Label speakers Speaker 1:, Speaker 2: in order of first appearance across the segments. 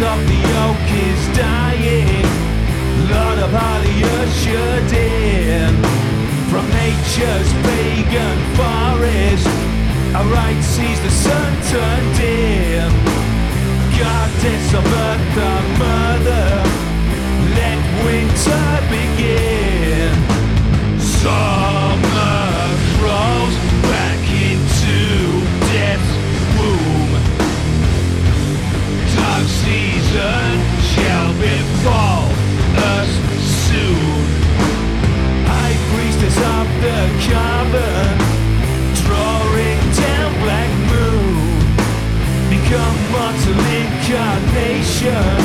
Speaker 1: Lord of the oak is dying, Lord of Holly ushered in. From nature's pagan forest, a rite sees the sun turn dim. Goddess of earth, the mother, let winter drawing down black moon. Become mortal incarnation,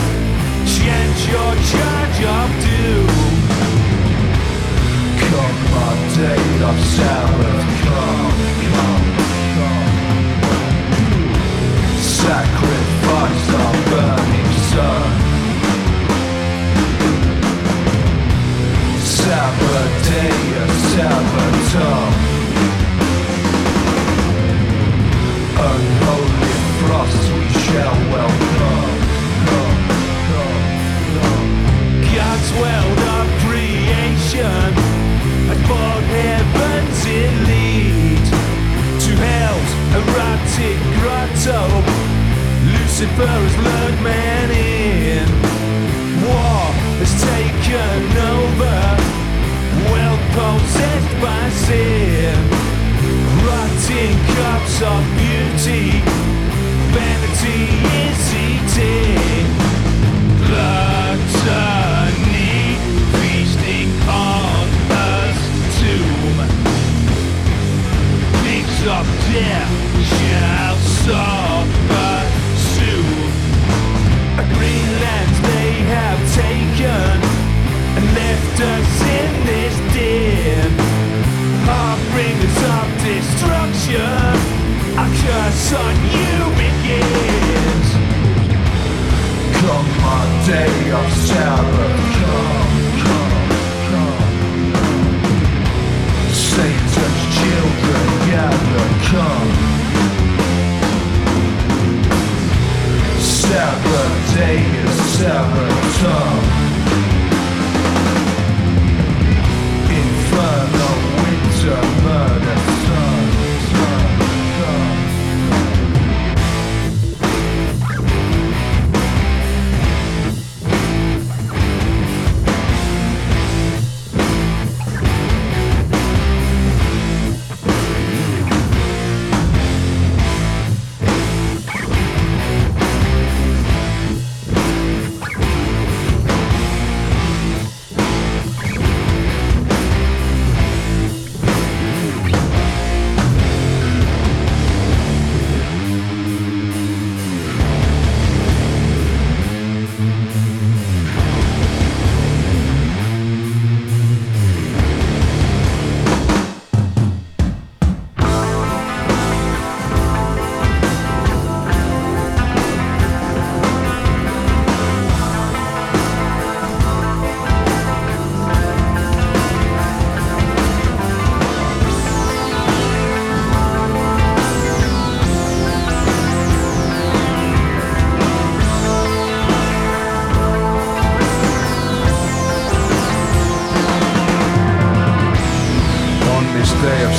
Speaker 1: shall welcome. Come, creation and heavens to hell's erotic grotto. Lucifer has man in. War has taken over, wealth possessed by sin. Rotting cups of beauty, vanity is eating.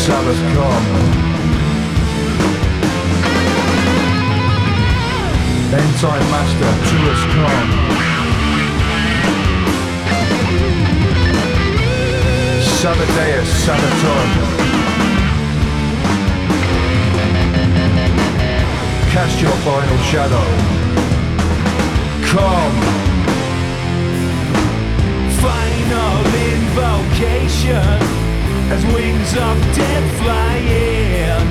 Speaker 1: Sabbath come. End time master to us come. Sabbatheus, Sabbaton. Cast your final shadow. Come. Final invocation as wings of death fly in.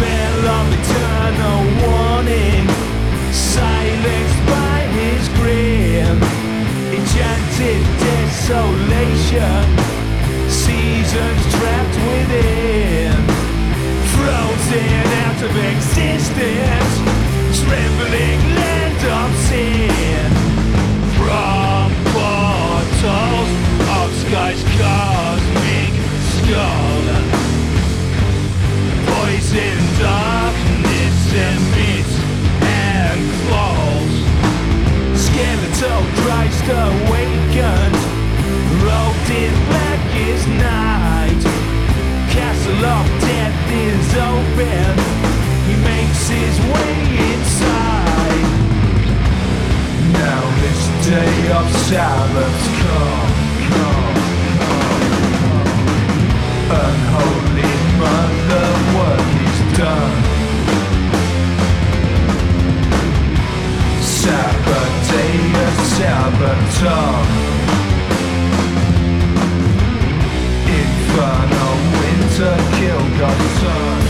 Speaker 1: Bell of eternal warning, silenced by his grin. Enchanted desolation, seasons trapped within. Frozen out of existence, awakened, robed in blackest night. Castle of death is open. He makes his way inside. Now this day of Sabbath. God's son.